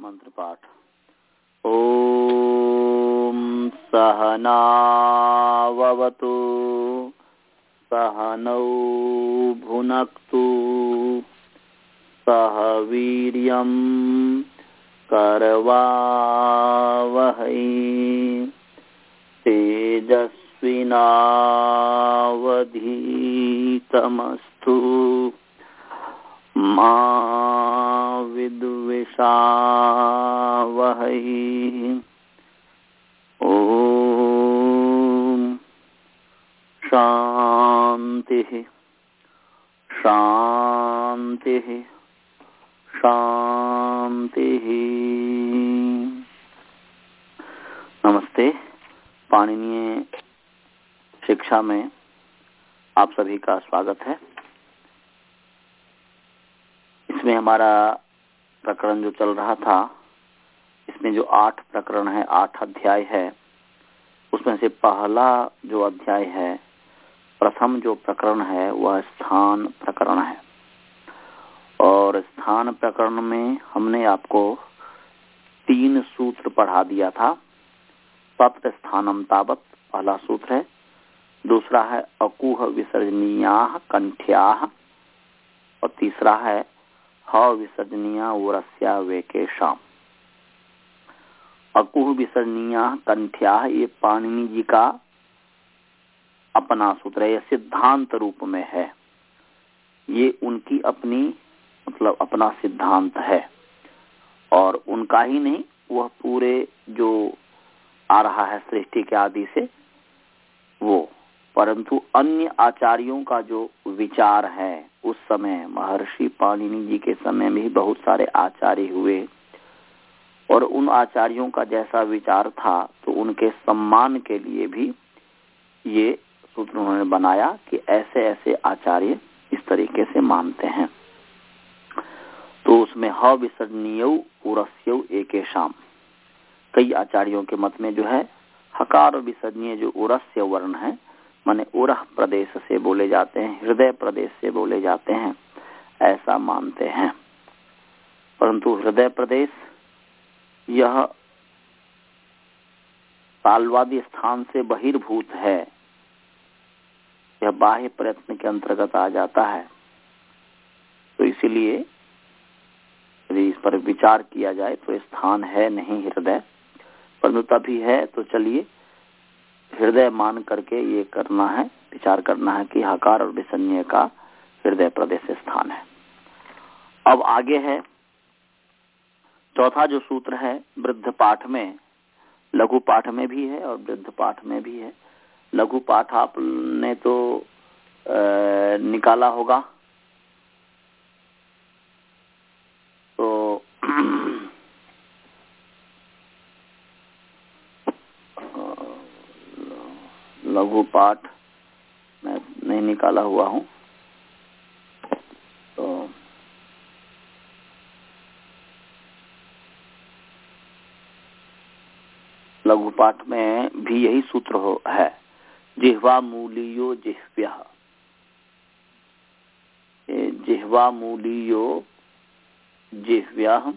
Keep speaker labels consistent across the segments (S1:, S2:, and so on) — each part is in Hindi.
S1: मंत्र पाठ ॐ सहनावतु सहनौ भुनक्तु सह वीर्यं करवावहै। तेजस्विनावधीतमस्तु। मा विद्विषावहै ॐ शान्तिः शान्तिः शान्तिः। नमस्ते, पाणिनीय शिक्षा में आप सभी का स्वागत है। इसमें हमारा प्रकरण जो चल रहा था, इसमें जो आठ प्रकरण है, आठ अध्याय है, उसमें से पहला जो अध्याय है, प्रथम जो प्रकरण है, वह स्थान प्रकरण है। और स्थान प्रकरण में हमने आपको तीन सूत्र पढ़ा दिया था। तत्र स्थानम तावत, पहला सूत्र है। दूसरा है अकुह विसर्जनीया, कंठ्या, और तीसरा है ह विसर्जनीया वरस्या वेकेशा अकुह विसर्जनीया कंठ्या ये पाणिनि जी का अपना सूत्र है सिद्धांत रूप में है। ये उनकी अपनी मतलब अपना सिद्धांत है। और उनका ही नहीं, वह पूरे जो आ रहा है सृष्टि के आदि से, वो परंतु अन्य आचार्यों का जो विचार है, उस समय महर्षि पाणिनि जी के समय ही बहुत सारे आचार्य हुए। और उन आचार्यों का जैसा विचार था तो उनके सम्मान के लिए भी ये सूत्र उन्होंने बनाया कि ऐसे ऐसे आचार्य इस तरीके से मानते हैं। तो उसमें ह विसर्जनीय उरस्य एक शाम कई आचार्यों के मत में जो है, हकार विसर्जनीय जो उरस्य वर्ण है माने उरह प्रदेश से बोले जाते हैं, हृदय प्रदेश से बोले जाते हैं, ऐसा मानते हैं। परंतु हृदय प्रदेश, यह तालवादी स्थान से बहिर्भूत है। यह बाह्य प्रयत्न के अंतर्गत आ जाता है। तो इसीलिए यदि इस पर विचार किया जाए तो स्थान है नहीं हृदय। परंतु तभी है तो चलिए हृदय मान करके ये करना है विचार करना है कि हकार और विसन्य का हृदय प्रदेश स्थान है। अब आगे है चौथा जो सूत्र है वृद्ध पाठ में लघु पाठ में भी है और वृद्ध पाठ में भी है। लघु पाठ आपने तो आ, निकाला होगा तो लघु पाठ मैं नहीं निकाला हुआ हूँ। तो लघु पाठ में भी यही सूत्र हो है, जिह्वा मूलियो जिह्व्य। जिह्वा मूलियो जिह्व्या।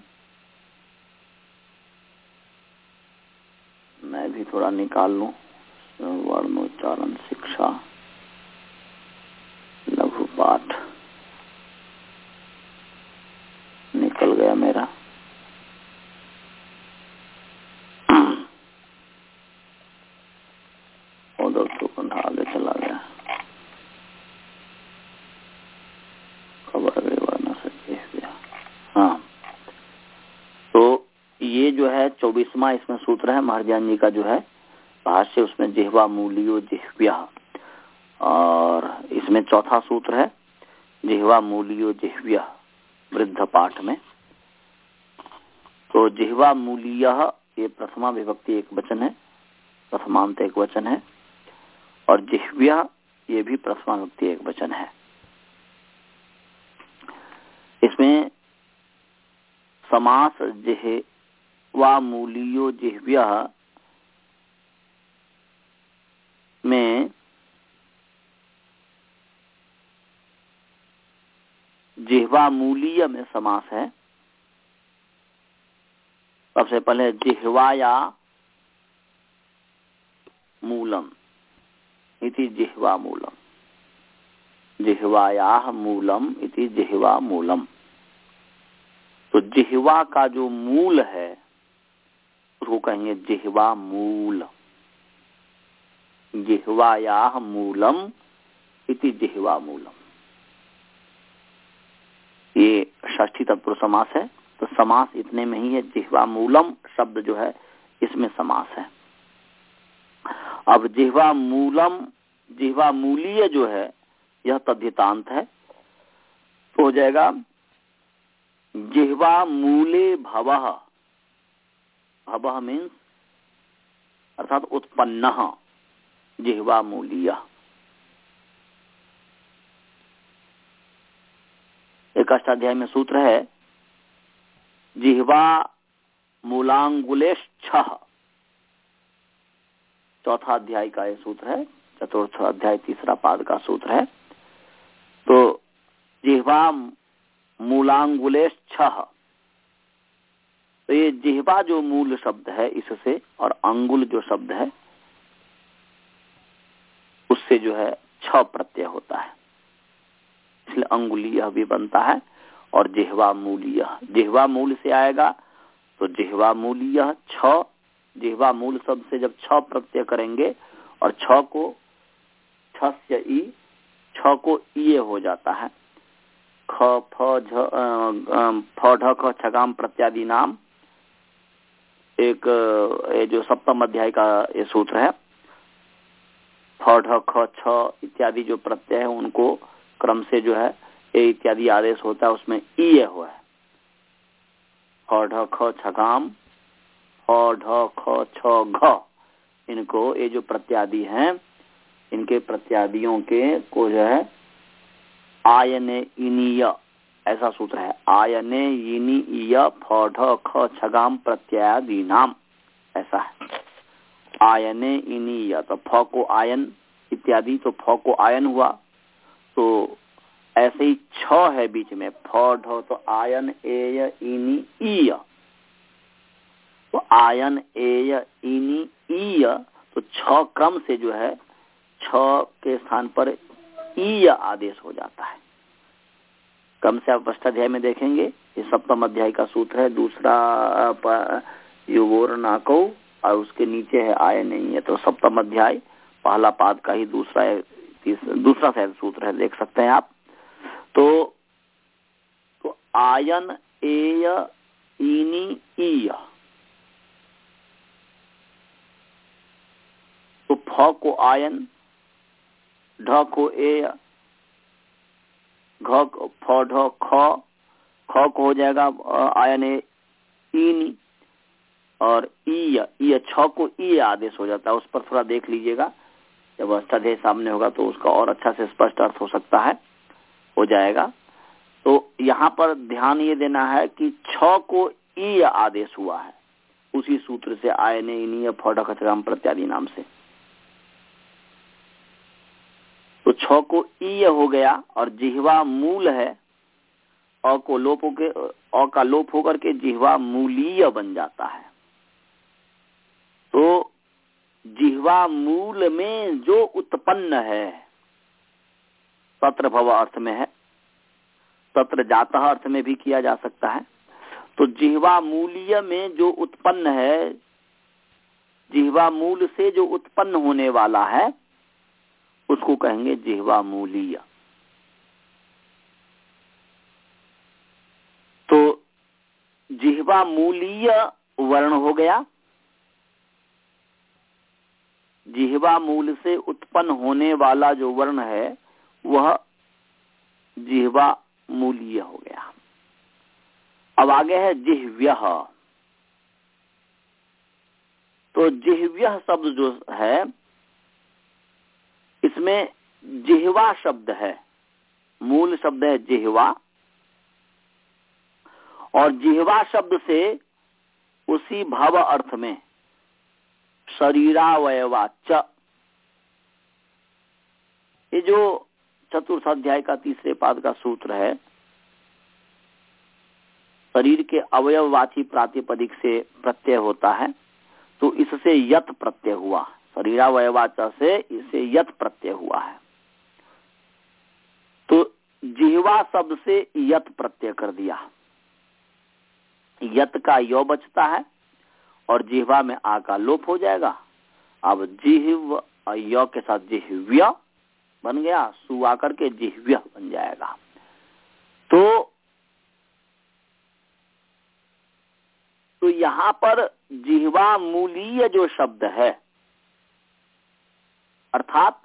S1: मैं भी थोड़ा निकाल लू। वर्णोच्चारण शिक्षा लघु पाठ निकल गया मेरा। उधर तो आगे चला गया। खबर हाँ। तो ये जो है चौबीसवा इसमें सूत्र है महाराजान जी का जो है भाष्य उसमें जिहवा, मूलियो, जिह्व्या। और इसमें चौथा सूत्र है, जिहवा, मूलियो, जिह्व्या, वृद्ध पाठ में। तो जिहवा, मूलिय ये प्रथमा विभक्ति एक वचन है, प्रथमांत एक वचन है, और जिह्व्या ये भी प्रथमा विभक्ति एक वचन है। इसमें समास जिहवा, मूलियो, जिह्व्या में जिह्वा मूलीय में समास है। सबसे पहले जिह्वाया मूलम। इति जिह्वा मूलम। जिह्वाया मूलम, इति जिह्वा मूलम। तो जिह्वा का जो मूल है, उसको कहेंगे जिह्वा मूल। जिह्वाया मूलम इति जिह्वा मूलम। ये ष्ठी तत्पुर समास है तो समास इतने में ही है, जिह्वा मूलम शब्द जो है, इसमें समास है। अब जिह्वा मूलम, जिह्वा मूलीय जो है, यह तद्धितांत है तो हो जाएगा, जिह्वा मूले भव। भव मीन्स अर्थात उत्पन्न। जिह्वा मूलिया। एक अष्टाध्याय में सूत्र है, जिह्वा मूलांगुलेश चौथा अध्याय का यह सूत्र है, चतुर्थ अध्याय तीसरा पाद का सूत्र है। तो जिह्वा मूलांगुलेश तो ये जिह्वा जो मूल शब्द है इससे और अंगुल जो शब्द है उससे जो है छ प्रत्यय होता है। इसलिए अंगुलीय भी बनता है और जिहवा मूलीय जेहवा मूल से आएगा तो जेहवा मूलीय छ। जिहवा मूल शब्द से जब छ प्रत्यय करेंगे और छ को छ से ई, छ को ई हो जाता है। ख, फ ढ, ख छगाम प्रत्यादि नाम। एक जो सप्तम अध्याय का ये सूत्र है। फ ख, छ इत्यादि जो प्रत्यय है, उनको क्रम से जो है, ए इत्यादि आदेश होता है, उसमें ई ए हुआ है। ढ, ख छगाम ढ, ख, छ, घ, इनको ये जो प्रत्यादि हैं, इनके प्रत्यादियों के को जो है, आयने इनीय, ऐसा सूत्र है, आयने इनी फ, ढ, ख छगाम प्रत्यादि नाम ऐसा है। आयने इनीय तो फ को आयन इत्यादि तो फ को आयन हुआ। तो ऐसे ही छ है बीच में फ ढ तो आयन, एय, इनी, ईय। तो आयन, एय, इनी, ईय तो छ क्रम से जो है, छ के स्थान पर ईय आदेश हो जाता है। कम से आप अष्टाध्याय में देखेंगे, ये सप्तम अध्याय का सूत्र है, दूसरा युगोर नाको और उसके नीचे है आय नहीं है तो सप्तम अध्याय, पहला पाद का ही दूसरा दूसरा शायद सूत्र है, देख सकते हैं आप। तो तो आयन एय इनी ईय। तो फ को आयन, ढ को ए घ ढ, ख ख को हो जाएगा आयन ए और ईय ईय छ को ई आदेश हो जाता है, उस पर थोड़ा देख लीजिएगा। जब अष्टाध्याय सामने होगा तो उसका और अच्छा से स्पष्ट अर्थ हो सकता है, हो जाएगा। तो यहाँ पर ध्यान ये देना है कि छ को ई आदेश हुआ है, उसी सूत्र से आयने इनीय फटखम प्रत्यादि नाम से। तो छ को ई हो गया और जिहवा मूल है, अ को लोप के अ का लोप होकर के जिहवा मूलीय बन जाता है। तो जिहवा मूल में जो उत्पन्न है तत्र भव अर्थ में है, तत्र जाता अर्थ में भी किया जा सकता है। तो जिहवा मूल्य में जो उत्पन्न है, जिहवा मूल से जो उत्पन्न होने वाला है, उसको कहेंगे जिहवा मूलीय। तो जिहवा मूलीय वर्ण हो गया जिहवा मूल से उत्पन्न होने वाला जो वर्ण है, वह जिहवा मूलीय हो गया। अब आगे है जिहव्य। तो जिह्व्य शब्द जो है, इसमें जिहवा शब्द है। मूल शब्द है जिहवा। और जिहवा शब्द से उसी भाव अर्थ में शरीरावयवा च ये जो चतुर्थ अध्याय का तीसरे पाद का सूत्र है, शरीर के अवयववाची प्रातिपदिक से प्रत्यय होता है तो इससे यत प्रत्यय हुआ। शरीरावयवाचा से इसे यत प्रत्यय हुआ है। तो जिहवा शब्द से यत प्रत्यय कर दिया। यत का यो बचता है और जिहवा में आ का लोप हो जाएगा। अब जिहव, य के साथ जिहव्य बन गया, सु आकर के जिहव्य बन जाएगा। तो तो यहाँ पर जिहवा मूलीय जो शब्द है, अर्थात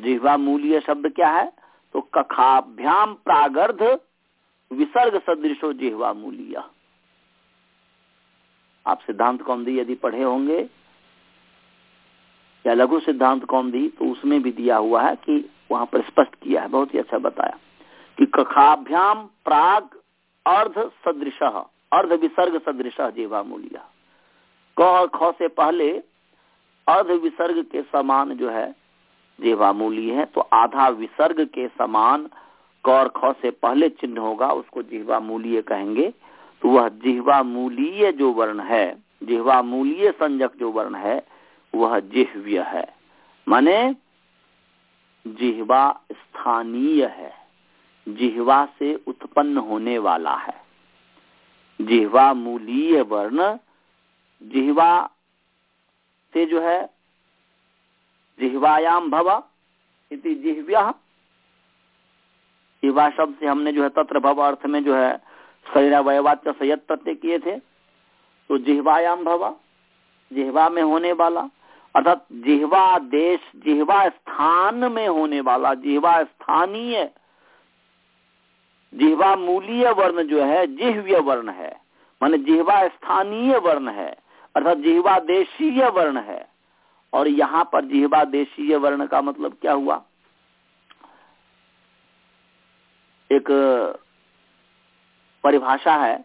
S1: जिहवा मूलीय शब्द क्या है? तो कखाभ्याम प्रागर्ध विसर्ग सदृशो जिहवा मूलीय। आप सिद्धांत कौमदी यदि पढ़े होंगे, या लघु सिद्धांत कौमदी तो उसमें भी दिया हुआ है कि वहाँ पर स्पष्ट किया है, बहुत ही अच्छा बताया, कि कखाभ्याम प्राग अर्ध सदृश, अर्ध विसर्ग सदृश जीवा मूलिया क ख से पहले अर्ध विसर्ग के समान जो है जीवा मूली है तो आधा विसर्ग के समान क और ख से पहले चिन्ह होगा, उसको जिहवा मूलीय कहेंगे। तो वह जिहवा मूलीय जो वर्ण है, जिहवा मूलीय संजक जो वर्ण है, वह जिह्व्य है। माने जिहवा स्थानीय है, जिहवा से उत्पन्न होने वाला है। जिहवा मूलीय वर्ण, जिहवा से जो है जिहवायाम भव इति जिह्व्य। जिहवा शब्द से हमने जो है तत्र भव अर्थ में जो है शरीर वयवाच्य संयत प्रत्यय किए थे तो जिहवायाम भवा, जिहवा में होने वाला, अर्थात जिहवा देश, जिहवा स्थान में होने वाला, जिहवा स्थानीय, जिहवा मूलीय वर्ण जो है, जिह्व्य वर्ण है, माने जिहवा स्थानीय वर्ण है, अर्थात जिहवा देशीय वर्ण है। और यहाँ पर जिहवा देशीय वर्ण का मतलब क्या हुआ? एक परिभाषा है,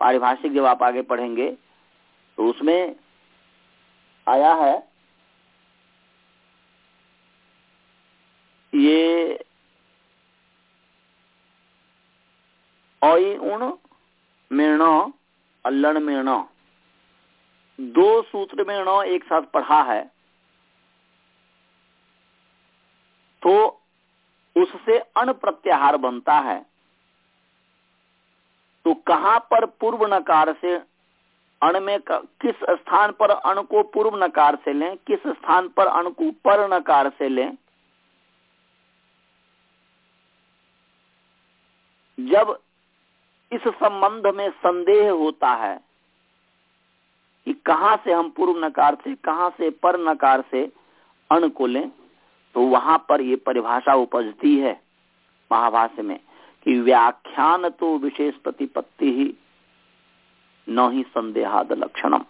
S1: पारिभाषिक जब आप आगे पढ़ेंगे तो उसमें आया है, ये उण मिर्ण अल्लण मिर्ण दो सूत्र में ण एक साथ पढ़ा है तो उससे अण प्रत्याहार बनता है। तो कहाँ पर पूर्व नकार से अण में किस स्थान पर अण को पूर्व नकार से लें, किस स्थान पर अण को पर नकार से लें? जब इस संबंध में संदेह होता है कि कहाँ से हम पूर्व नकार से, कहाँ से पर नकार से अण को लें तो वहाँ पर ये परिभाषा उपजती है महाभाष्य में। कि व्याख्यान तो विशेष प्रतिपत्ति ही, न ही संदेहाद लक्षणम।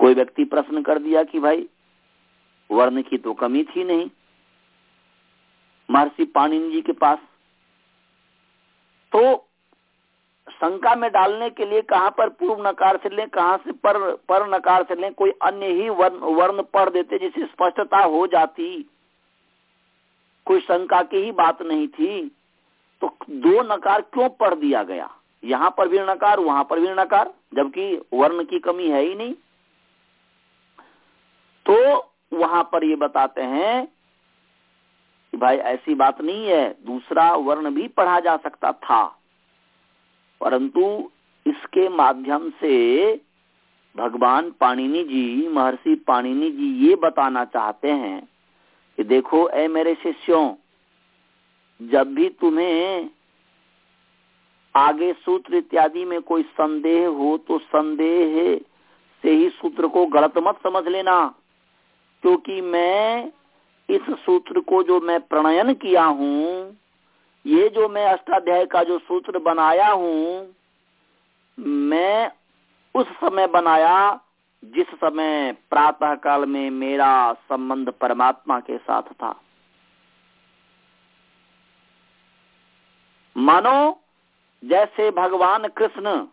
S1: कोई व्यक्ति प्रश्न कर दिया कि भाई, वर्ण की तो कमी थी नहीं। महर्षि पाणिनि जी के पास तो शंका में डालने के लिए कहाँ पर पूर्व नकार से लें, कहाँ से पर पर नकार से लें, कोई अन्य ही वर्ण वर्ण पढ़ देते जिससे स्पष्टता हो जाती। कोई शंका की ही बात नहीं थी तो दो नकार क्यों पढ़ दिया गया? यहाँ पर भी नकार, वहाँ पर भी नकार, जबकि वर्ण की कमी है ही नहीं। तो वहाँ पर ये बताते हैं कि भाई, ऐसी बात नहीं है, दूसरा वर्ण भी पढ़ा जा सकता था। परंतु इसके माध्यम से भगवान पाणिनि जी, महर्षि पाणिनि जी ये बताना चाहते हैं कि देखो, ए मेरे शिष्यों, जब भी तुम्हें आगे सूत्र इत्यादि में कोई संदेह हो तो संदेह से ही सूत्र को गलत मत समझ लेना। क्योंकि मैं इस सूत्र को जो मैं प्रणयन किया हूँ, ये जो मैं अष्टाध्याय का जो सूत्र बनाया हूँ, मैं उस समय बनाया जिस समय प्रातः काल में मेरा संबंध परमात्मा के साथ था। मानो जैसे भगवान कृष्ण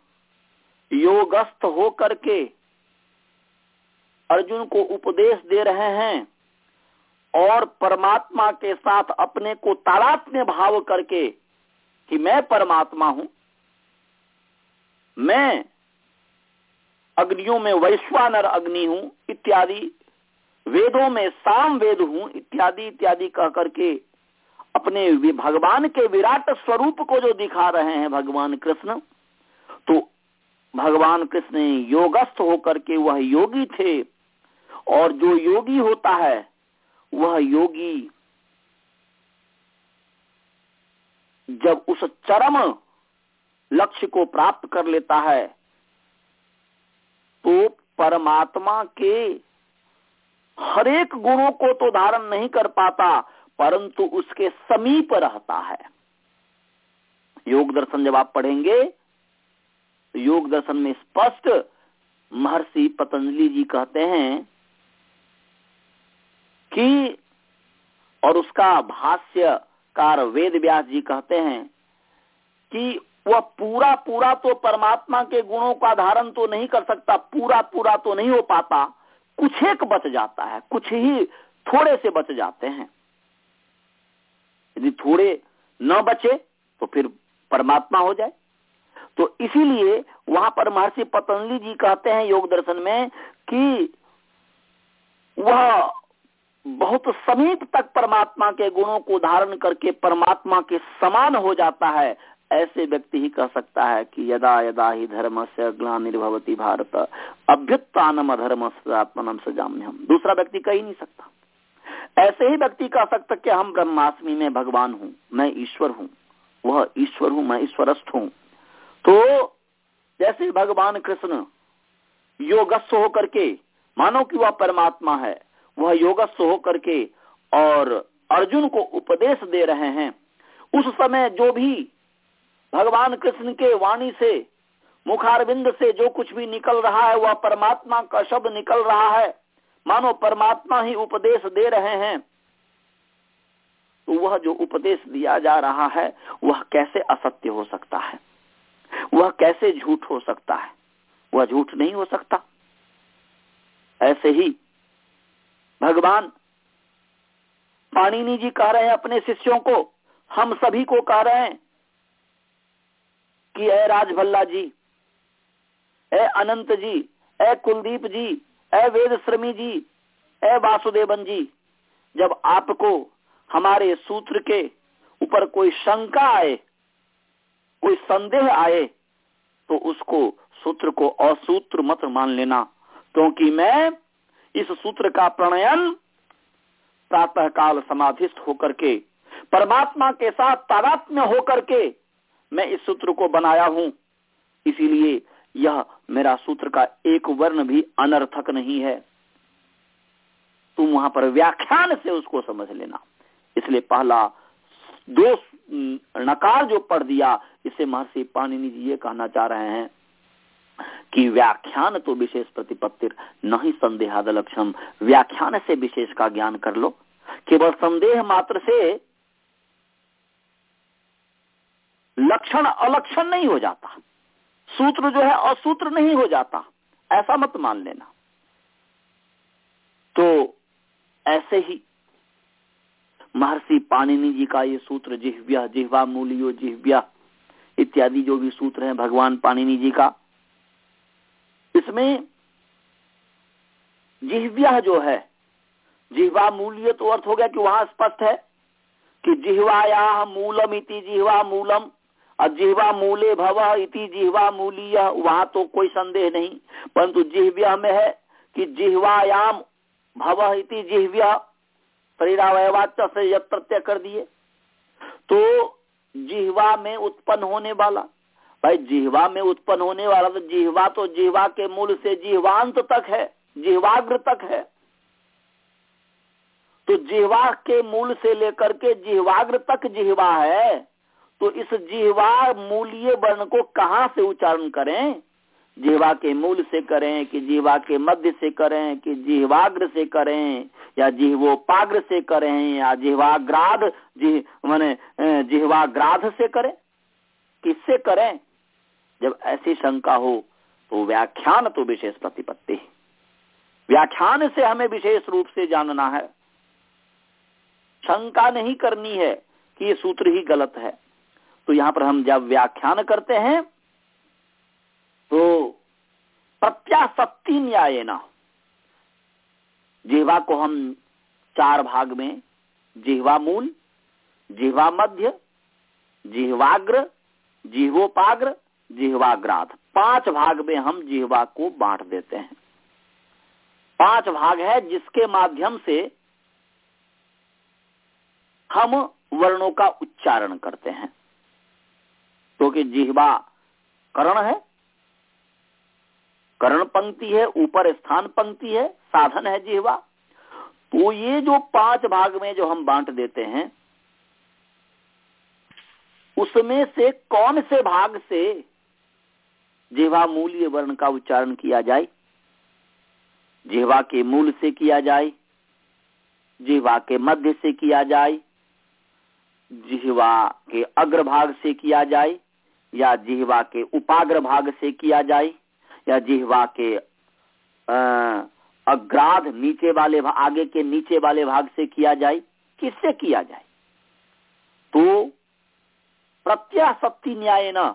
S1: योगस्थ हो करके अर्जुन को उपदेश दे रहे हैं और परमात्मा के साथ अपने को तारात्म्य भाव करके कि मैं परमात्मा हूँ, मैं अग्नियों में वैश्वानर अग्नि हूँ, इत्यादि। वेदों में साम वेद हूँ, इत्यादि इत्यादि कह करके अपने भगवान के विराट स्वरूप को जो दिखा रहे हैं भगवान कृष्ण तो भगवान कृष्ण योगस्थ होकर के वह योगी थे। और जो योगी होता है, वह योगी जब उस चरम लक्ष्य को प्राप्त कर लेता है तो परमात्मा के हरेक गुणों को तो धारण नहीं कर पाता, परंतु उसके समीप रहता है। योग दर्शन जब आप पढ़ेंगे तो योग दर्शन में स्पष्ट महर्षि पतंजलि जी कहते हैं कि, और उसका भाष्यकार वेद व्यास जी कहते हैं कि वह पूरा पूरा तो परमात्मा के गुणों का धारण तो नहीं कर सकता, पूरा पूरा तो नहीं हो पाता। कुछ एक बच जाता है, कुछ ही थोड़े से बच जाते हैं। यदि थोड़े न बचे तो फिर परमात्मा हो जाए। तो इसीलिए वहाँ पर महर्षि पतंजलि जी कहते हैं योग दर्शन में कि वह बहुत समीप तक परमात्मा के गुणों को धारण करके परमात्मा के समान हो जाता है। ऐसे व्यक्ति ही कह सकता है कि यदा यदा ही धर्म से ग्लानिर्भवती भारत, अभ्युत्थानम अधर्म आत्मनम सजाम्य हम दूसरा व्यक्ति कह ही नहीं सकता। ऐसे ही व्यक्ति कह सकता कि हम ब्रह्मास्मि में भगवान हूँ, मैं ईश्वर हूँ। वह ईश्वर हूँ, मैं ईश्वरस्थ हूँ। तो जैसे भगवान कृष्ण योगस्व होकर के, मानो कि वह परमात्मा है, वह योगस्व होकर के और अर्जुन को उपदेश दे रहे हैं, उस समय जो भी भगवान कृष्ण के वाणी से, मुखारविंद से जो कुछ भी निकल रहा है, वह परमात्मा का शब्द निकल रहा है। मानो परमात्मा ही उपदेश दे रहे हैं। तो वह जो उपदेश दिया जा रहा है, वह कैसे असत्य हो सकता है? वह कैसे झूठ हो सकता है? वह झूठ नहीं हो सकता। ऐसे ही भगवान पाणिनी जी कह रहे हैं अपने शिष्यों को, हम सभी को कह रहे हैं कि ए राजभल्ला जी ए अनंत जी ए कुलदीप जी ए वेद श्रमी जी ए वासुदेवन जी। जब आपको हमारे सूत्र के ऊपर कोई शंका आए, कोई संदेह आए तो उसको सूत्र को असूत्र मत मान लेना, क्योंकि मैं इस सूत्र का प्रणयन प्रातः काल समाधिस्थ होकर के, परमात्मा के साथ तादात्म्य होकर के मैं इस सूत्र को बनाया हूँ। इसीलिए यह मेरा सूत्र का एक वर्ण भी अनर्थक नहीं है। तुम वहाँ पर व्याख्यान से उसको समझ लेना। इसलिए पहला दो नकार जो पढ़ दिया, इसे महर्षि पाणिनि जी ये कहना चाह रहे हैं कि व्याख्यान तो विशेष प्रतिपत्ति नहीं संदेहाद लक्षण व्याख्यान से विशेष का ज्ञान कर लो। केवल संदेह मात्र से लक्षण अलक्षण नहीं हो जाता। सूत्र जो है असूत्र नहीं हो जाता। ऐसा मत मान लेना। तो ऐसे ही महर्षि पाणिनि जी का ये सूत्र, जिह्व्या, जिह्वा मूलियो, जिह्व्या इत्यादि जो भी सूत्र है, भगवान पाणिनि जी का, इसमें जिह्व्या जो है, जिह्वा मूल्य तो अर्थ हो गया कि वहाँ स्पष्ट है कि जिह्वाया मूलम इति जिह्वा मूलम जिह्वा मूले भव इति जिह्वा मूलीय वहाँ तो कोई संदेह नहीं। परंतु जिह्व्या में है कि जिहवायाम भव इति जिह्व्या शरीरावयवाच से यद प्रत्यय कर दिए। तो जिह्वा में उत्पन्न होने वाला, भाई जिहवा में उत्पन्न होने वाला तो जिह्वा तो जिहवा के मूल से जिह्वांत तक है, जिहवाग्र तक है। तो जिह्वा के मूल से लेकर के जिह्वाग्र तक जिहवा है तो इस जिह्वा मूल्य वर्ण को कहाँ से उच्चारण करें? जिह्वा के मूल से करें कि जिह्वा के मध्य से करें कि जिह्वाग्र से करें या जिह्वोपाग्र से करें या जिह्वाग्राध जिह माने जिह्वाग्राध से करें? किससे करें? जब ऐसी शंका हो तो व्याख्यान तो विशेष प्रतिपत्ति व्याख्यान से हमें विशेष रूप से जानना है। शंका नहीं करनी है कि ये सूत्र ही गलत है। तो यहाँ पर हम जब व्याख्यान करते हैं तो प्रत्याशक्ति न्याय न जिहवा को हम चार भाग में, जिहवा मूल, जिहवा मध्य, जिहवाग्र, जिहवोपाग्र जिहवाग्राथ पाँच भाग में हम जिहवा को बांट देते हैं। पाँच भाग है जिसके माध्यम से हम वर्णों का उच्चारण करते हैं। क्योंकि जिहवा करण है, करण पंक्ति है, ऊपर स्थान पंक्ति है, साधन है जिहवा। तो ये जो पाँच भाग में जो हम बांट देते हैं, उसमें से कौन से भाग से जिहवा मूल्य वर्ण का उच्चारण किया जाए? जिहवा के मूल से किया जाए, जिहवा के मध्य से किया जाए, जिहवा के अग्रभाग से किया जाए या जिहवा के उपाग्र भाग से किया जाए, या जिहवा के अग्राध नीचे वाले आगे के नीचे वाले भाग से किया जाए, किससे किया जाए? तो प्रत्याशक्ति न्याय न,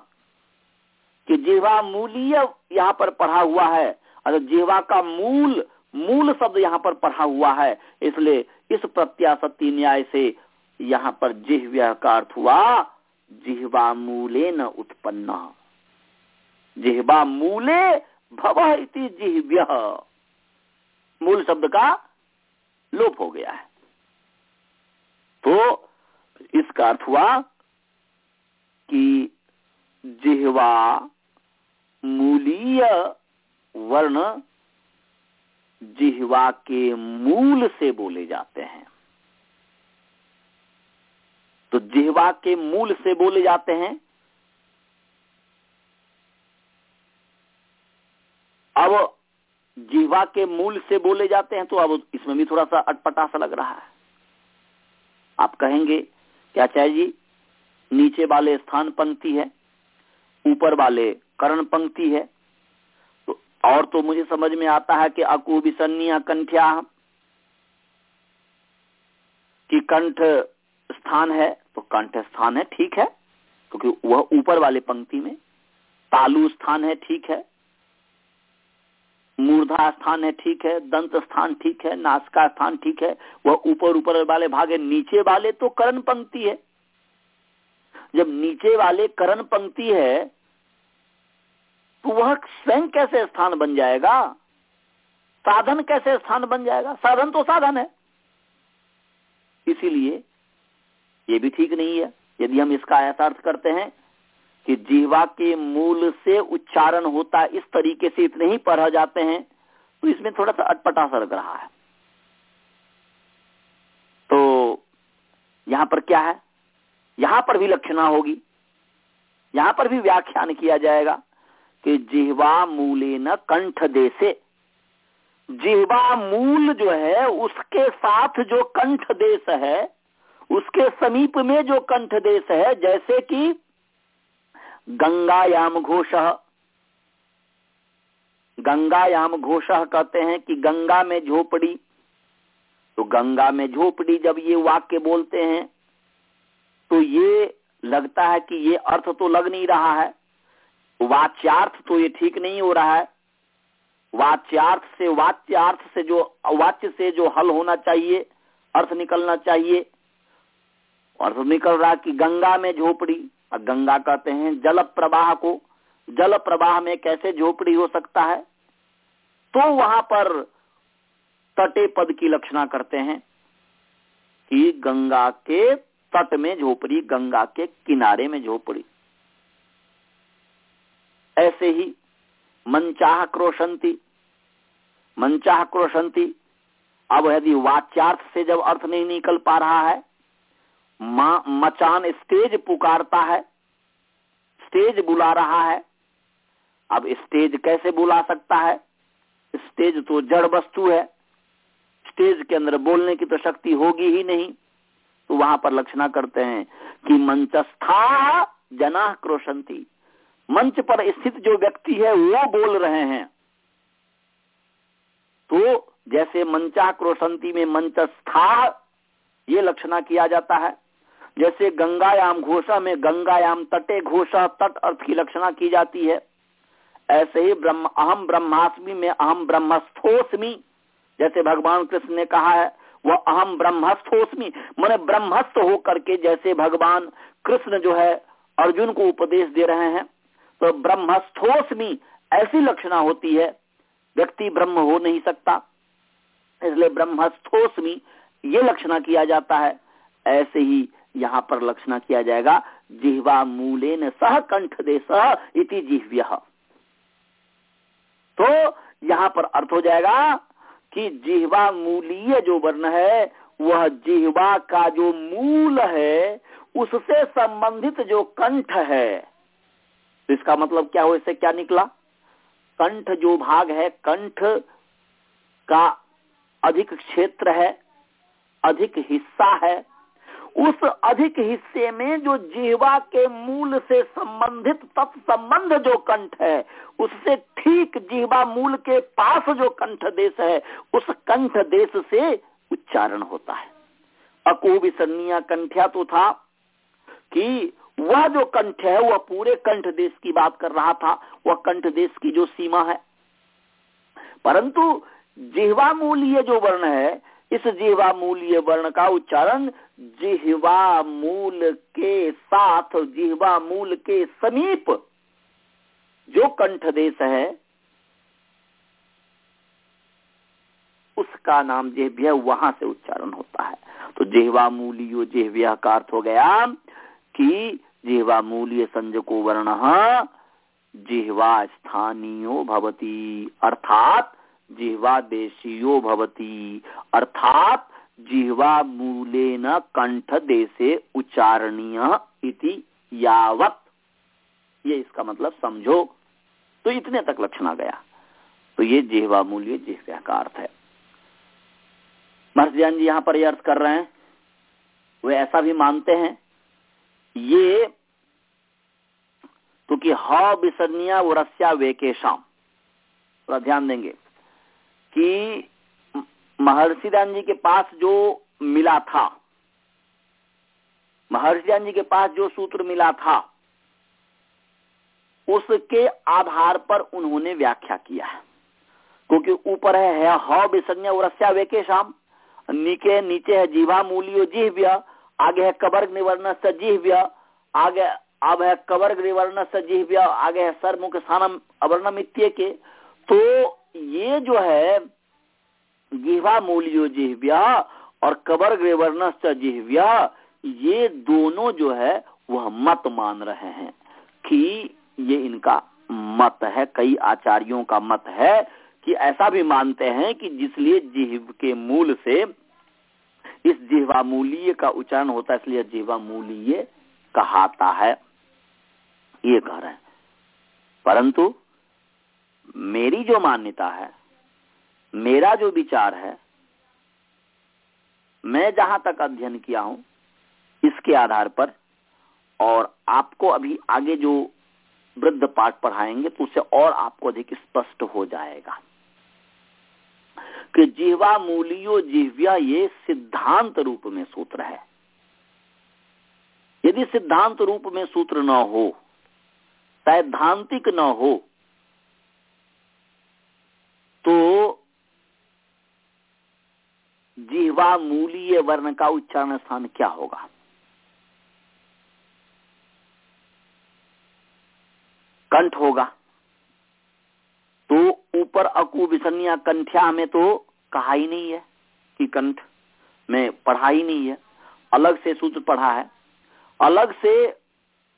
S1: कि जिहवा मूल्य यहाँ पर पढ़ा हुआ है और जिहवा का मूल मूल शब्द यहाँ पर पढ़ा हुआ है, इसलिए इस प्रत्याशक्ति न्याय से यहाँ पर जिह्व्य का अर्थ हुआ जिहवा मूले न उत्पन्न। जिहवा मूले भव इति जिह्व्य। मूल शब्द का लोप हो गया है। तो इसका अर्थ हुआ कि जिहवा मूलीय वर्ण जिहवा के मूल से बोले जाते हैं। तो जिहवा के मूल से बोले जाते हैं। अब जिहवा के मूल से बोले जाते हैं तो अब इसमें भी थोड़ा सा अटपटा सा लग रहा है। आप कहेंगे, क्या चाहे जी, नीचे वाले स्थान पंक्ति है, ऊपर वाले करण पंक्ति है? तो और तो मुझे समझ में आता है कि अकु विसन्निया कंठ्या कि कंठ स्थान है तो कंठ स्थान है, ठीक है। क्योंकि वह ऊपर वाले पंक्ति में तालु स्थान है, ठीक है। मूर्धा स्थान है, ठीक है। दंत स्थान, ठीक है। नासका स्थान, ठीक है। वह ऊपर ऊपर वाले भाग है नीचे वाले तो करण पंक्ति है। जब नीचे वाले करण पंक्ति है तो वह स्वयं कैसे स्थान बन जाएगा? साधन कैसे स्थान बन जाएगा? साधन तो साधन है। इसीलिए ये भी ठीक नहीं है। यदि हम इसका ऐसा अर्थ करते हैं कि जीवा के मूल से उच्चारण होता इस तरीके से इतने ही पढ़ा जाते हैं तो इसमें थोड़ा सा अटपटा सा लग रहा है। तो यहाँ पर क्या है? यहाँ पर भी लक्षणा होगी। यहाँ पर भी व्याख्यान किया जाएगा कि जिहवा मूले न कंठ देसे। जिहवा मूल जो है, उसके साथ जो कंठ देश है उसके समीप में जो कंठ देश है, जैसे कि गंगायाम घोष। गंगायाम घोष कहते हैं कि गंगा में झोपड़ी। तो गंगा में झोपड़ी जब ये वाक्य बोलते हैं तो ये लगता है कि ये अर्थ तो लग नहीं रहा है। वाच्यार्थ तो ये ठीक नहीं हो रहा है। वाच्यार्थ से वाच्यार्थ से जो, वाच्य से जो हल होना चाहिए, अर्थ निकलना चाहिए अर्थ निकल रहा कि गंगा में झोपड़ी। और गंगा कहते हैं जल प्रवाह को। जल प्रवाह में कैसे झोपड़ी हो सकता है? तो वहाँ पर तटे पद की लक्षणा करते हैं कि गंगा के तट में झोपड़ी, गंगा के किनारे में झोपड़ी। ऐसे ही मनचाह क्रोशंती मनचाह क्रोशंती अब यदि वाच्यार्थ से जब अर्थ नहीं निकल पा रहा है मचान स्टेज पुकारता है, स्टेज बुला रहा है। अब स्टेज कैसे बुला सकता है? स्टेज तो जड़ वस्तु है। स्टेज के अंदर बोलने की तो शक्ति होगी ही नहीं। तो वहाँ पर लक्षणा करते हैं कि मंचस्था जना क्रोशंती। मंच पर स्थित जो व्यक्ति है, वो बोल रहे हैं। तो जैसे मंचा क्रोशंती में मंचस्था, ये लक्षणा किया जाता है। जैसे गंगायाम घोषा में गंगायाम तटे घोषा तट अर्थ की लक्षणा की जाती है, ऐसे ही ब्रह्म, अहम ब्रह्मास्मि में अहम ब्रह्मस्थोस्मी, जैसे भगवान कृष्ण ने कहा है, वह अहम ब्रह्मस्थोस्मी, मैंने ब्रह्मस्थ होकर के जैसे भगवान कृष्ण जो है अर्जुन को उपदेश दे रहे हैं तो ब्रह्मस्थोस्मी ऐसी लक्षणा होती है, व्यक्ति ब्रह्म हो नहीं सकता, इसलिए ब्रह्मस्थोस्मी ये लक्षणा किया जाता है, ऐसे ही यहाँ पर लक्षणा किया जाएगा, जिहवा मूले न सह कंठ दे सह इति जिह्व्य। तो यहाँ पर अर्थ हो जाएगा कि जिहवा मूलीय जो वर्ण है, वह जिहवा का जो मूल है, उससे संबंधित जो कंठ है तो इसका मतलब क्या हो, इससे क्या निकला? कंठ जो भाग है, कंठ का अधिक क्षेत्र है, अधिक हिस्सा है उस अधिक हिस्से में जो जीवा के मूल से संबंधित तत्संबंध जो कंठ है, उससे ठीक जीवा मूल के पास जो कंठ देश है, उस कंठ देश से उच्चारण होता है। अकोविसन्निया कंठ्या तो था कि वह जो कंठ है, वह पूरे कंठ देश की बात कर रहा था, वह कंठ देश की जो सीमा है। परंतु जिहवा मूल ये जो वर्ण है इस जिहवा मूल्य वर्ण का उच्चारण जिहवा मूल के साथ जिहवा मूल के समीप जो कंठ देश है, उसका नाम जेह्य वहाँ से उच्चारण होता है। तो जिहवा मूलियो जेह्य का अर्थ हो गया कि जिहवा मूल्य संजको वर्ण जिहवा स्थानीयो भवती। अर्थात जिहवा देशीयो भवती। अर्थात जिहवा मूले न कंठ देशे उच्चारणीय इति यावत। ये इसका मतलब समझो। तो इतने तक लक्षण आ गया। तो ये जिहवा मूल्य जिहव्या का अर्थ है। महर्षियान जी यहाँ पर यह अर्थ कर रहे हैं। वे ऐसा भी मानते हैं, ये तो कि ह विसर्निया वरस्या वेकेशाम। थोड़ा ध्यान देंगे। कि महर्षि दान जी के पास जो मिला था महर्षि दान जी के पास जो सूत्र मिला था उसके आधार पर उन्होंने व्याख्या किया है। क्योंकि ऊपर है, है ह विसंज्ञा उरस्या वेके शाम। नीचे नीचे है जीवा मूल्यो जिह्व्य आगे है कबर निवर्ण से जिह्व्य आगे अब है कबर निवर्ण से जिह्व्य आगे है सर स्थानम अवर्णम के तो ये जो है, जिहवा मूल्यो जिह्व्या और कबर ग्रेवर्ण जिह्व्या, ये दोनों जो है, वह मत मान रहे हैं कि ये इनका मत है, कई आचार्यों का मत है कि ऐसा भी मानते हैं कि जिसलिए जिह्व के मूल से इस जिहवा मूल्य का उच्चारण होता है, इसलिए जिहवा मूल्य कहाता है। ये कह रहे हैं। परंतु मेरी जो मान्यता है, मेरा जो विचार है, मैं जहाँ तक अध्ययन किया हूँ, इसके आधार पर और आपको अभी आगे जो वृद्ध पाठ पढ़ाएँगे तो उससे और आपको अधिक स्पष्ट हो जाएगा कि जीवा मूलियो जिह्व्या ये सिद्धांत रूप में सूत्र है। यदि सिद्धांत रूप में सूत्र न हो, सैद्धांतिक न हो तो जिहवा मूलीय वर्ण का उच्चारण स्थान क्या होगा? कंठ होगा। तो ऊपर अकु विसन्या कंठ्या में तो कहा ही नहीं है कि कंठ में पढ़ा ही नहीं है। अलग से सूत्र पढ़ा है। अलग से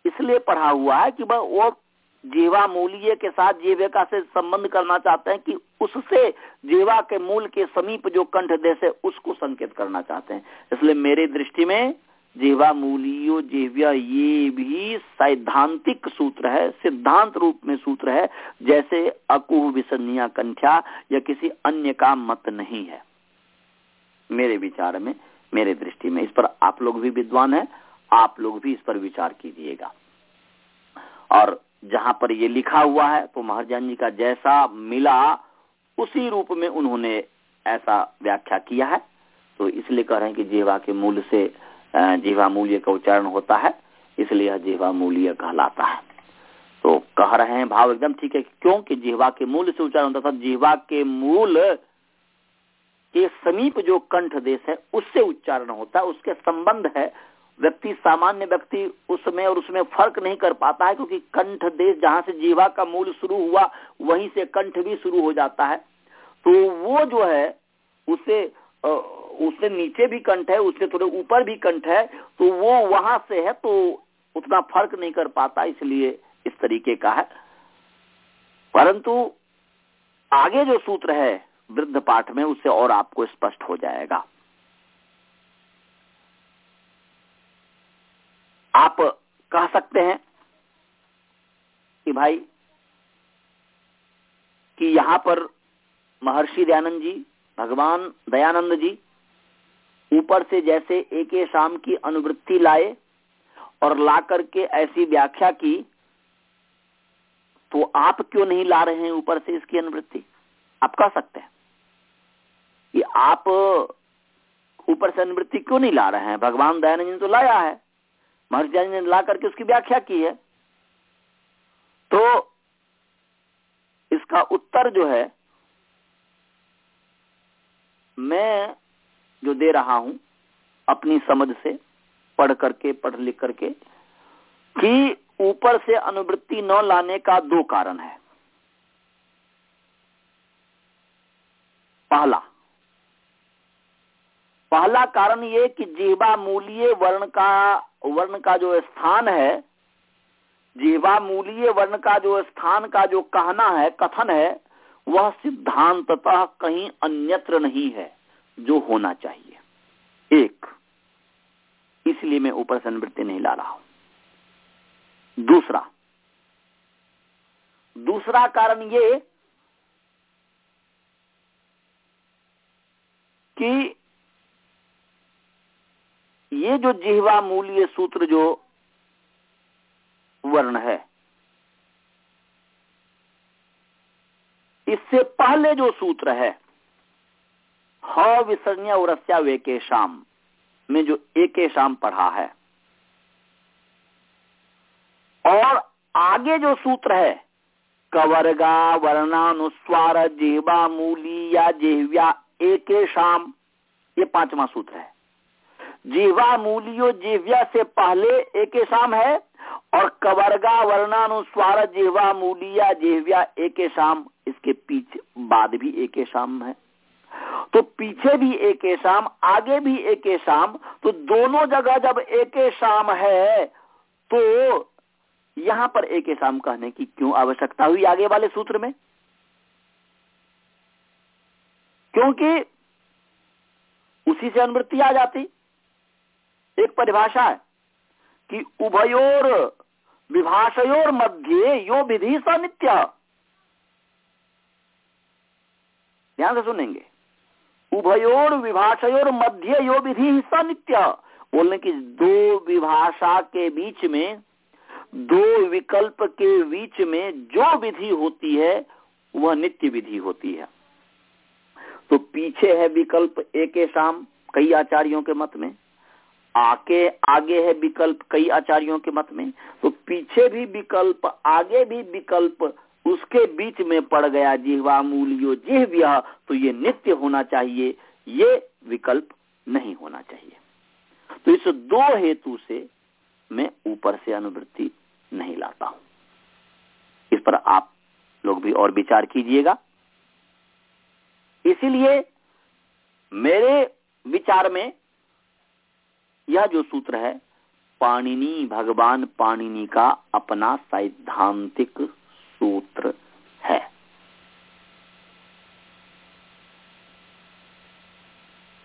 S1: इसलिए पढ़ा हुआ है कि वो जीवा मूल्य के साथ जीविका से संबंध करना चाहते हैं कि उससे जीवा के मूल के समीप जो कंठ देश है, उसको संकेत करना चाहते हैं। इसलिए मेरे दृष्टि में जीवा मूलियो जीव्य ये भी सैद्धांतिक सूत्र है, सिद्धांत रूप में सूत्र है, जैसे अकुह विसनिया कंठ्या या किसी अन्य का मत नहीं है। मेरे विचार में, मेरे दृष्टि में इस पर आप लोग भी विद्वान है, आप लोग भी इस पर विचार कीजिएगा। और जहाँ पर ये लिखा हुआ है तो महर्जन जी का जैसा मिला, उसी रूप में उन्होंने ऐसा व्याख्या किया है। तो इसलिए कह रहे हैं कि जीवा के मूल से जीवा मूल्य का उच्चारण होता है, इसलिए यह जीवा मूल्य कहलाता है। तो कह रहे हैं भाव एकदम ठीक है, क्योंकि जीवा के मूल से उच्चारण होता था, जीवा के मूल के समीप जो कंठ देश है, उससे उच्चारण होता है, उसके संबंध है व्यक्ति, सामान्य व्यक्ति उसमें और उसमें फ़र्क नहीं कर पाता है, क्योंकि कंठ देश जहाँ से जीवा का मूल शुरू हुआ, वहीं से कंठ भी शुरू हो जाता है। तो वो जो है, उसे उससे नीचे भी कंठ है, उससे थोड़े ऊपर भी कंठ है तो वो वहाँ से है तो उतना फ़र्क नहीं कर पाता, इसलिए इस तरीके का है। परंतु आगे जो सूत्र है, वृद्ध पाठ में उससे और आपको स्पष्ट हो जाएगा। आप कह सकते हैं कि भाई, कि यहाँ पर महर्षि दयानंद जी, भगवान दयानंद जी ऊपर से जैसे एक शाम की अनुवृत्ति लाए और ला करके ऐसी व्याख्या की तो आप क्यों नहीं ला रहे हैं ऊपर से इसकी अनुवृत्ति? आप कह सकते हैं कि आप ऊपर से अनुवृत्ति क्यों नहीं ला रहे हैं? भगवान दयानंद जी ने तो लाया है। महर्षि ने ला करके उसकी व्याख्या की है। तो इसका उत्तर जो है, मैं जो दे रहा हूँ, अपनी समझ से पढ़ करके, पढ़ लिख करके, कि ऊपर से अनुवृत्ति न लाने का दो कारण है। पहला पहला कारण ये कि जीवा मूल्य वर्ण का वर्ण का जो स्थान है जीवा मूल्य वर्ण का जो स्थान का जो कहना है, कथन है, वह सिद्धांततः कहीं अन्यत्र नहीं है, जो होना चाहिए। एक, इसलिए मैं ऊपर से निवृत्ति नहीं ला रहा हूँ। दूसरा दूसरा कारण ये कि ये जो जिहवा मूल्य सूत्र जो वर्ण है, इससे पहले जो सूत्र है, ह विसर्ण्य उरस्या वे के शाम में जो एक शाम पढ़ा है। और आगे जो सूत्र है, कवर्गा, वर्णानुस्वार, जिहवा मूली या जिहव्या एक शाम ये पांचवा सूत्र है। जीवा मूलियो जीव्या से पहले एक शाम है, और कवर्गा वर्णानुस्वार जीवा मूलिया जीव्या एक शाम इसके पीछे बाद भी एक शाम है। तो पीछे भी एक शाम आगे भी एक शाम तो दोनों जगह जब एक शाम है तो यहाँ पर एक शाम कहने की क्यों आवश्यकता हुई आगे वाले सूत्र में? क्योंकि उसी से अनुवृत्ति आ जाती। एक परिभाषा है कि उभयोर विभाषयोर मध्य यो विधि स नित्य। ध्यान से सुनेंगे। उभयोर विभाषयोर मध्य यो विधि स नित्य। बोलने की दो विभाषा के बीच में, दो विकल्प के बीच में जो विधि होती है, वह नित्य विधि होती है। तो पीछे है विकल्प एक शाम, कई आचार्यों के मत में। आके आगे है विकल्प कई आचार्यों के मत में तो पीछे भी विकल्प, आगे भी विकल्प उसके बीच में पड़ गया जिहवा मूल्यो जिहव्य तो ये नित्य होना चाहिए, ये विकल्प नहीं होना चाहिए। तो इस दो हेतु से मैं ऊपर से अनुवृत्ति नहीं लाता हूँ। इस पर आप लोग भी और विचार कीजिएगा। इसीलिए मेरे विचार में यह जो सूत्र है, पाणिनि, भगवान पाणिनि का अपना सैद्धांतिक सूत्र है।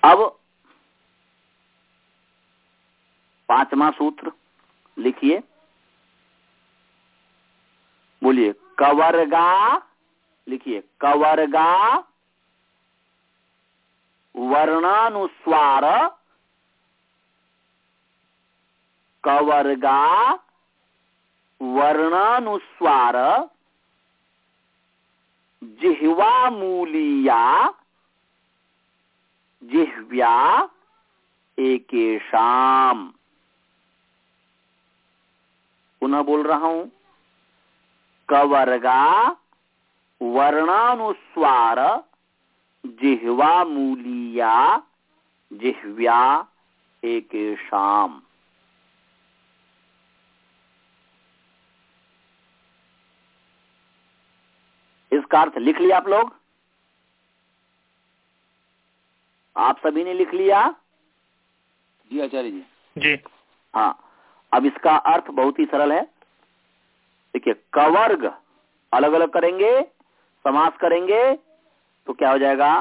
S1: अब पांचवा सूत्र लिखिए। बोलिए, कवरगा, लिखिए, कवरगा, वर्णानुस्वार कवर्गा वर्णानुस्वार जिह्वा मूलिया जिह्व्या एकेशाम पुनः बोल रहा हूँ। कवर्गा वर्णानुस्वार जिह्वा मूलिया जिह्व्या एकेशाम इसका अर्थ लिख लिया आप लोग? आप सभी ने लिख लिया?
S2: जी आचार्य जी।
S3: जी।
S1: हाँ अब इसका अर्थ बहुत ही सरल है। देखिए कवर्ग अलग अलग करेंगे समास करेंगे तो क्या हो जाएगा?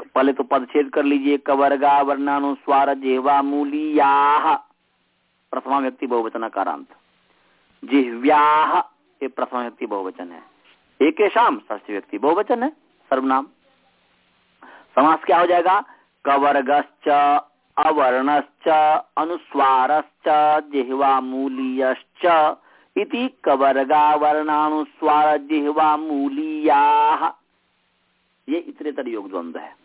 S1: पहले तो पदछेद कर लीजिए कवर्गा वर्णानुस्वार जेवा मूलिया प्रथमा व्यक्ति बहुवचन कारांत जिह्व्या ये प्रथमा व्यक्ति बहुवचन है। एक शाम ष्ठी व्यक्ति बहुवचन है, सर्वनाम। समास क्या हो जाएगा? कवर्गश्च, अवर्णश्च, अनुस्वारश्च जिह्वा मूलीयश्च इति कवर्गा वर्णानुस्वार जिह्वा मूलिया ये इतरेतर योग द्वंद्व है।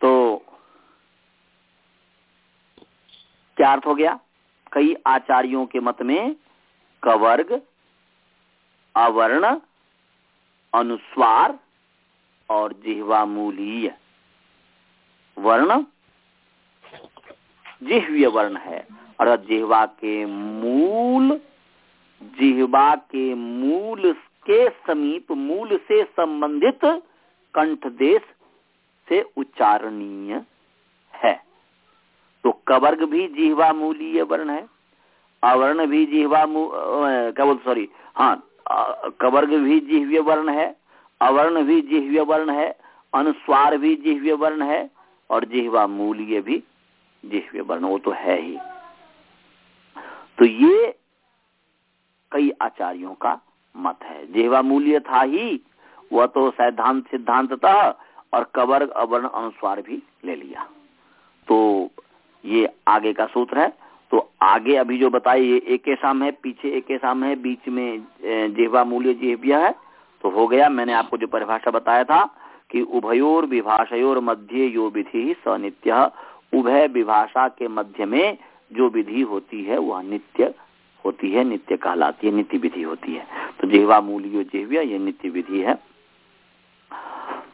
S1: तो क्या अर्थ हो गया? कई आचार्यों के मत में कवर्ग अवर्ण अनुस्वार और जिह्वा मूलीय वर्ण, जिहवीय वर्ण है। और जिहवा के मूल, जिह्वा के मूल के समीप, मूल से संबंधित कंठ देश से उच्चारणीय है। तो कवर्ग भी जिह्वा मूलीय वर्ण है। अवर्ण भी जिहवा क्या बोलते सॉरी हाँ कवर्ग भी जिह्व्य वर्ण है अवर्ण भी जिह्व्य वर्ण है अनुस्वार भी जिह्व्य वर्ण है, और जिहवा मूल्य भी जिह्व्य वर्ण वो तो है ही। तो ये कई आचार्यों का मत है। जिहवा मूल्य था ही, वह तो सैद्धांत सिद्धांत सिद्धांततः और कवर्ग अवर्ण अनुस्वार भी ले लिया। तो ये आगे का सूत्र है तो आगे अभी जो बताए ये एक साम है, पीछे एक साम है, बीच में जिहवा मूल्य जिहव्य है तो हो गया। मैंने आपको जो परिभाषा बताया था कि उभयोर विभाषयोर मध्य यो विधि सनित्य उभय विभाषा के मध्य में जो विधि होती है, वह नित्य होती है, नित्य कहलाती है, नित्य विधि होती है। तो जिहवा मूल्य जिह्व्य ये नित्य विधि है।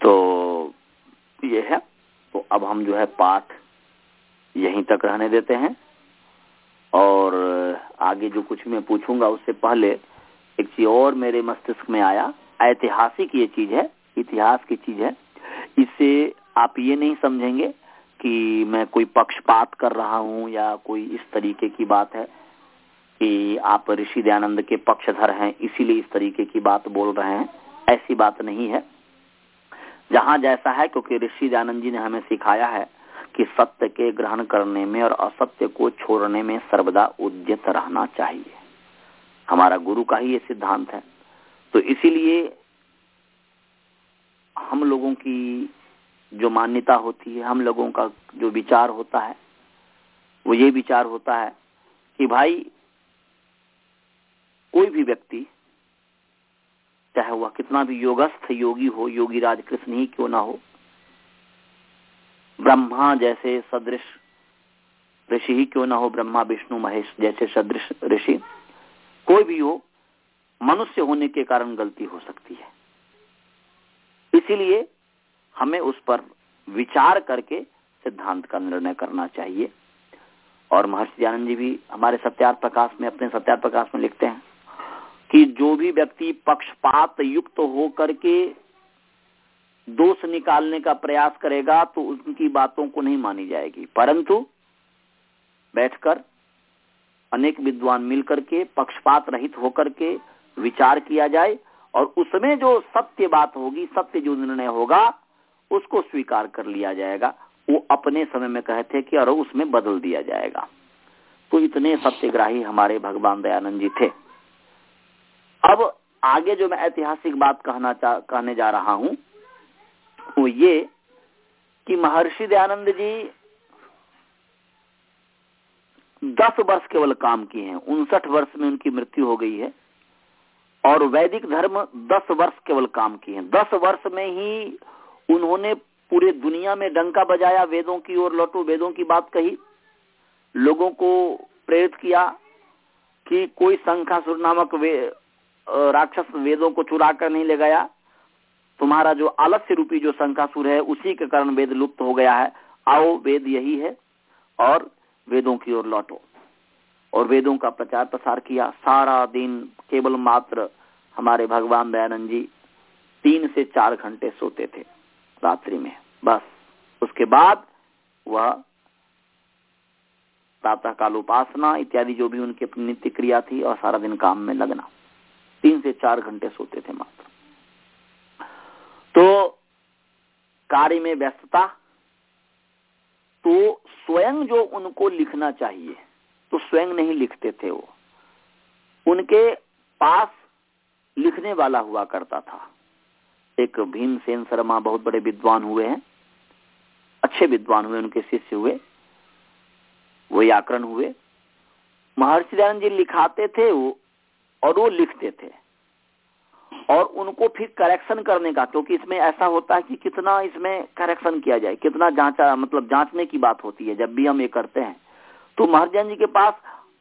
S1: तो ये है। तो अब हम जो है पाठ यहीं तक रहने देते हैं। और आगे जो कुछ मैं पूछूँगा उससे पहले एक चीज़ और मेरे मस्तिष्क में आया। ऐतिहासिक ये चीज़ है, इतिहास की चीज़ है। इससे आप ये नहीं समझेंगे कि मैं कोई पक्षपात कर रहा हूँ या कोई इस तरीके की बात है कि आप ऋषि दयानंद के पक्षधर हैं, इसीलिए इस तरीके की बात बोल रहे हैं। ऐसी बात नहीं है। जहाँ जैसा है, क्योंकि ऋषि दयानंद जी ने हमें सिखाया है कि सत्य के ग्रहण करने में और असत्य को छोड़ने में सर्वदा उद्यत रहना चाहिए। हमारा गुरु का ही ये सिद्धांत है। तो इसीलिए हम लोगों की जो मान्यता होती है, हम लोगों का जो विचार होता है, वो ये विचार होता है कि भाई, कोई भी व्यक्ति, चाहे वह कितना भी योगस्थ योगी हो योगी राज कृष्ण ही क्यों ना हो ब्रह्मा जैसे सदृश ऋषि ही क्यों ना हो ब्रह्मा, विष्णु, महेश जैसे सदृश ऋषि? कोई भी हो, मनुष्य होने के कारण गलती हो सकती है। इसीलिए हमें उस पर विचार करके सिद्धांत का निर्णय करना चाहिए। और महर्षि दयानंद जी भी हमारे सत्यार्थ प्रकाश में, अपने सत्यार्थ प्रकाश में लिखते हैं कि जो भी व्यक्ति पक्षपात युक्त हो करके दोष निकालने का प्रयास करेगा तो उनकी बातों को नहीं मानी जाएगी। परंतु बैठकर अनेक विद्वान मिलकर के, पक्षपात रहित होकर के विचार किया जाए और उसमें जो सत्य बात होगी, सत्य जो निर्णय होगा, उसको स्वीकार कर लिया जाएगा। वो अपने समय में कहते कि और उसमें बदल दिया जाएगा। तो इतने सत्यग्राही हमारे भगवान दयानंद जी थे। अब आगे जो मैं ऐतिहासिक बात कहना कहने जा रहा हूँ वो ये कि महर्षि दयानंद जी दस वर्ष केवल काम किए हैं, उनसठ वर्ष में उनकी मृत्यु हो गई है, और वैदिक धर्म दस वर्ष केवल काम किए हैं। दस वर्ष में ही उन्होंने पूरे दुनिया में डंका बजाया, वेदों की ओर लौटो, वेदों की बात कही, लोगों को प्रेरित किया कि कोई संखासुर नामक वे राक्षस वेदों को चुरा कर नहीं ले गया। तुम्हारा जो आलस्य रूपी जो शंकासुर है, उसी के कारण वेद लुप्त हो गया है। आओ, वेद यही है और वेदों की ओर लौटो। और वेदों का प्रचार प्रसार किया। सारा दिन केवल मात्र हमारे भगवान दयानंद जी तीन से चार घंटे सोते थे रात्रि में। बस। उसके बाद वह प्रातः काल उपासना इत्यादि जो भी उनकी नित्य क्रिया थी और सारा दिन काम में लगना। तीन से चार घंटे सोते थे मात्र। तो कार्य में व्यस्तता तो स्वयं जो उनको लिखना चाहिए तो स्वयं नहीं लिखते थे वो। उनके पास लिखने वाला हुआ करता था। एक भीमसेन शर्मा बहुत बड़े विद्वान हुए हैं, अच्छे विद्वान हुए, उनके शिष्य हुए, वो व्याकरण हुए। महर्षि दयानंद जी लिखाते थे वो, और वो लिखते थे। और उनको फिर करेक्शन करने का क्योंकि इसमें ऐसा होता है कि कितना इसमें करेक्शन किया जाए कितना जांचा मतलब जांचने की बात होती है जब भी हम ये करते हैं। तो महर्जन जी के पास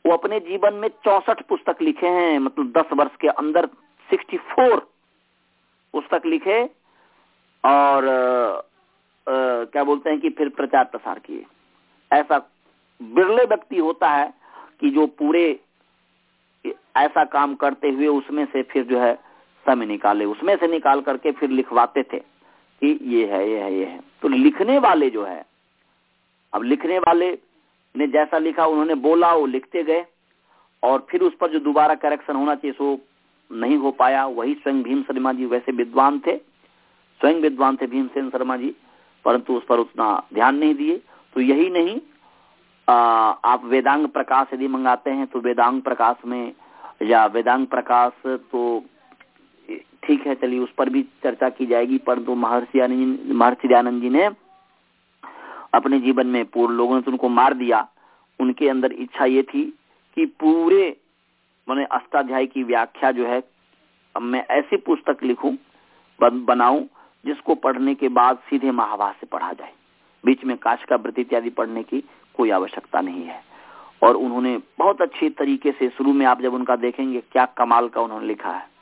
S1: वो अपने जीवन में चौसठ पुस्तक लिखे हैं मतलब दस वर्ष के अंदर सिक्सटी फोर पुस्तक लिखे और आ, क्या बोलते हैं कि फिर प्रचार प्रसार किए। ऐसा बिरले व्यक्ति होता है कि जो पूरे ऐसा काम करते हुए उसमें से फिर जो है समय निकाले उसमें से निकाल करके फिर लिखवाते थे कि ये है ये है ये है। तो लिखने वाले जो है अब लिखने वाले ने जैसा लिखा उन्होंने बोला वो लिखते गए और फिर उस पर जो दोबारा करेक्शन होना चाहिए सो नहीं हो पाया। वही स्वयं भीम शर्मा जी वैसे विद्वान थे। स्वयं विद्वान थे भीमसेन शर्मा जी परंतु उस पर उतना ध्यान नहीं दिए। तो यही नहीं आ, आप वेदांग प्रकाश यदि मंगाते हैं तो वेदांग प्रकाश में या वेदांग प्रकाश तो ठीक है, चलिए उस पर भी चर्चा की जाएगी, परंतु महर्षि महर्षि दयानंद जी ने अपने जीवन में पूर्व लोगों ने तो उनको मार दिया। उनके अंदर इच्छा ये थी कि पूरे, मैंने अष्टाध्याय की व्याख्या जो है, अब मैं ऐसी पुस्तक लिखूं बनाऊँ, जिसको पढ़ने के बाद सीधे महाभाष्य पढ़ा जाए। बीच में काश का व्रत इत्यादि पढ़ने की कोई आवश्यकता नहीं है। और उन्होंने बहुत अच्छे तरीके से शुरू में आप जब उनका देखेंगे, क्या कमाल का उन्होंने लिखा है।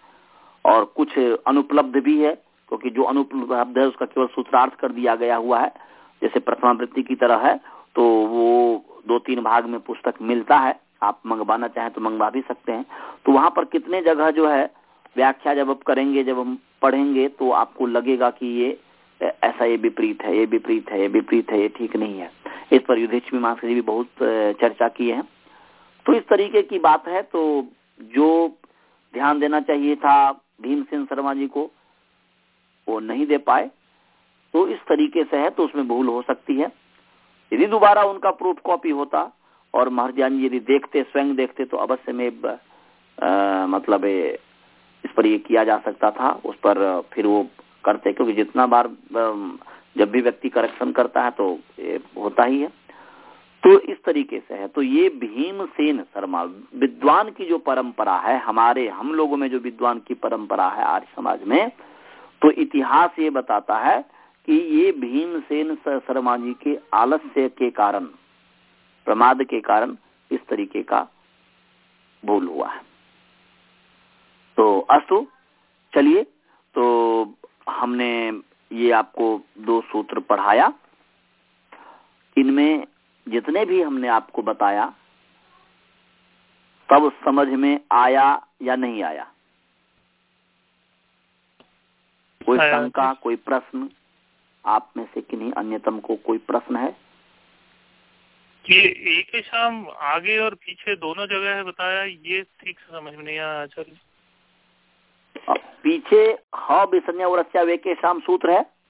S1: और कुछ अनुपलब्ध भी है, क्योंकि जो अनुपलब्ध है, उसका केवल सूत्रार्थ कर दिया गया हुआ है। जैसे प्रथमावृत्ति की तरह है तो वो दो तीन भाग में पुस्तक मिलता है। आप मंगवाना चाहें तो मंगवा भी सकते हैं। तो वहाँ पर कितने जगह जो है, व्याख्या जब आप करेंगे, जब हम पढ़ेंगे तो आपको लगेगा कि ये ऐसा ये विपरीत है, ये विपरीत है, ये विपरीत है, ये ठीक नहीं है। इस पर युधिष्ठ मीमांसा जी भी बहुत चर्चा किए हैं। तो इस तरीके की बात है तो जो ध्यान देना चाहिए था भीमसेन शर्मा जी को वो नहीं दे पाए तो इस तरीके से है तो उसमें भूल हो सकती है। यदि दोबारा उनका प्रूफ कॉपी होता और महर्जान जी यदि देखते स्वयं देखते तो अवश्य में आ, मतलब इस पर ये किया जा सकता था। उस पर फिर वो करते क्योंकि जितना बार जब भी व्यक्ति करेक्शन करता है तो होता ही है। तो इस तरीके से है। तो ये भीमसेन शर्मा, विद्वान की जो परंपरा है, हमारे, हम लोगों में जो विद्वान की परंपरा है आर्य समाज में तो इतिहास ये बताता है कि ये भीमसेन शर्मा जी के आलस्य के कारण, प्रमाद के कारण इस तरीके का भूल हुआ है। तो अस्तु, चलिए तो हमने ये आपको दो सूत्र पढ़ाया। इनमें जितने भी हमने आपको बताया तब समझ में आया या नहीं आया? कोई शंका कोई प्रश्न? आप में से किन्हीं अन्यतम को कोई प्रश्न है?
S3: कि एक ही शाम आगे और पीछे दोनों जगह है बताया ये ठीक से समझ में नहीं आया आचार्य।
S1: पीछे ह विसन्या और वे के शाम सूत्र है?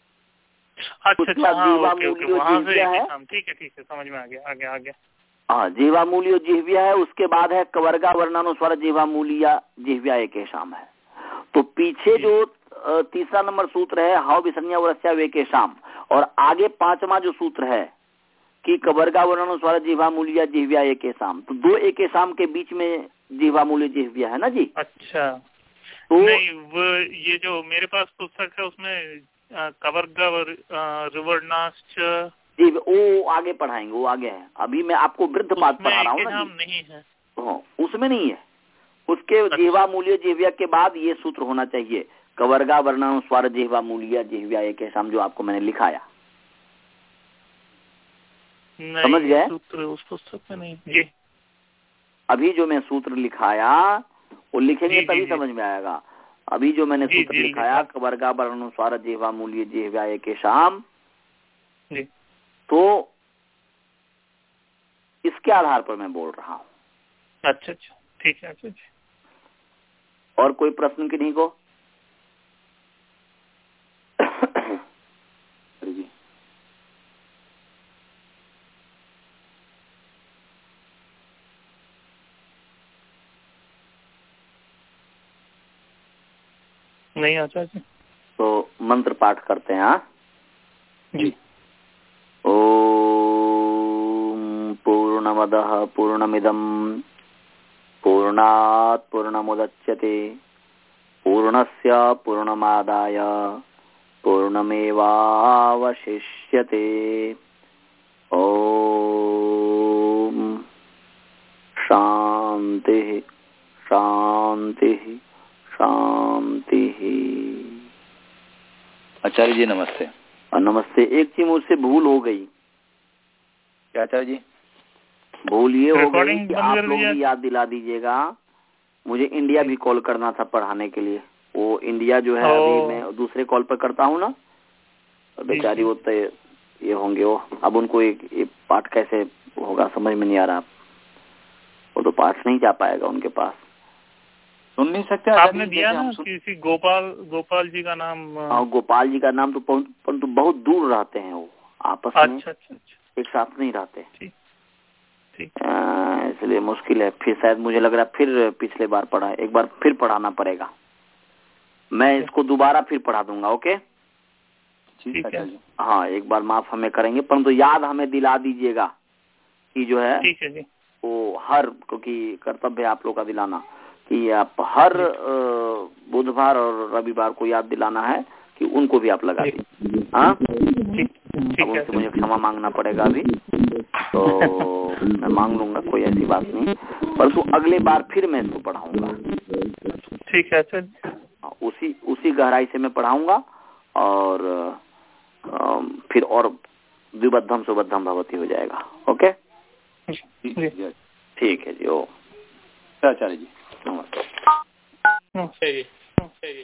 S3: अच्छा अच्छा हाँ, ओके ओके वहाँ से ठीक है। ठीक है समझ में आ गया आ गया आ गया
S1: हाँ जीवा मूल्य जिहव्या है उसके बाद है कवर्गा वर्णानुस्वर जीवा मूलिया जिहव्या एक शाम है। तो पीछे जो। तीसरा नंबर सूत्र है हाव विसन्या वरस्या वे के शाम। और आगे पांचवा जो सूत्र है कि कबरगा वर्णानुस्वार जीवा मूलिया जिहव्या एक शाम। तो दो एक शाम के बीच में जीवा मूल्य जिहव्या है ना जी?
S3: अच्छा। तो नहीं वो ये जो मेरे पास पुस्तक है उसमें कवर्ग रिवर्णाश्च
S1: जी वो आगे पढ़ाएँगे वो आगे है। अभी मैं आपको वृद्ध पाठ पढ़ा रहा हूँ।
S3: नहीं है।
S1: हाँ, उसमें नहीं है। उसके
S3: अच्छा।
S1: जिहवा मूल्य जिहव्या के बाद ये सूत्र होना चाहिए। कवर्गा वर्णानुस्वार जिहवा मूल्य जिहव्या एक ऐसा जो आपको मैंने लिखाया। समझ गए?
S3: सूत्र उस पुस्तक में नहीं
S1: अभी जो मैं सूत्र लिखाया वो लिखेंगे तभी समझ में आएगा। अभी जो मैंने सूत्र लिखाया
S3: लिखा।
S1: कवर्गा जेवा मूल्य जेव्याय के शाम। तो इसके आधार पर मैं बोल रहा हूँ।
S3: अच्छा अच्छा। ठीक है अच्छा।
S1: और कोई प्रश्न किन्हीं को
S2: आचार्य जी
S3: नहीं आचार्य
S1: तो मंत्र पाठ करते हैं हाँ?
S3: जी।
S1: ॐ पूर्णमदः पूर्णमिदम् पूर्णात् पूर्णमुदच्यते पूर्णस्य पूर्णमादाय पूर्णमेवावशिष्यते। ॐ शान्तिः शान्तिः। शान्तिः
S2: आचार्य जी नमस्ते।
S1: और नमस्ते एक चीज़ मुझसे भूल हो गई।
S2: क्या आचार्य जी?
S1: भूल ये हो गई कि आप लोग भी याद दिला दीजिएगा। मुझे इंडिया भी कॉल करना था पढ़ाने के लिए। वो इंडिया जो है अभी मैं दूसरे कॉल पर करता हूँ ना। बेचारी। वो तो ये होंगे वो। अब उनको एक ये पाठ कैसे होगा समझ में नहीं आ रहा। वो तो पाठ नहीं जा पाएगा उनके पास।
S2: सुन नहीं सकते
S3: आपने दिया ना किसी गोपाल गोपाल जी का नाम अ,
S1: हाँ गोपाल जी का नाम तो परंतु बहुत दूर रहते हैं वो आपस अच्छा, में
S3: अच्छा अच्छा
S1: एक साथ नहीं रहते। इसलिए मुश्किल है। फिर शायद मुझे लग रहा है फिर पिछले बार पढ़ा एक बार फिर पढ़ाना पड़ेगा। मैं इसको दोबारा फिर पढ़ा दूँगा ओके?
S2: ठीक
S3: है।
S1: हाँ। एक बार माफ़ हमें करेंगे परंतु याद हमें दिला दीजिएगा कि जो है
S3: ठीक है जी।
S1: वो हर क्योंकि कर्तव्य आप लोग का दिलाना। कि आप हर बुधवार और रविवार को याद दिलाना है कि उनको भी आप लगा दीजिए। हाँ? अब उनसे मुझे क्षमा मांगना पड़ेगा अभी। तो मैं मांग लूँगा कोई ऐसी बात नहीं। परंतु अगले बार फिर मैं इसको पढ़ाऊँगा।
S3: ठीक है जी
S1: उसी उसी गहराई से मैं पढ़ाऊँगा और अ, फिर और द्विबद्धम सुबद्धम भगवती हो जाएगा। ओके? ठीक है जी ओ।
S2: आचार्य जी।
S1: नमस्ते
S3: नमस्ते जी नमस्ते जी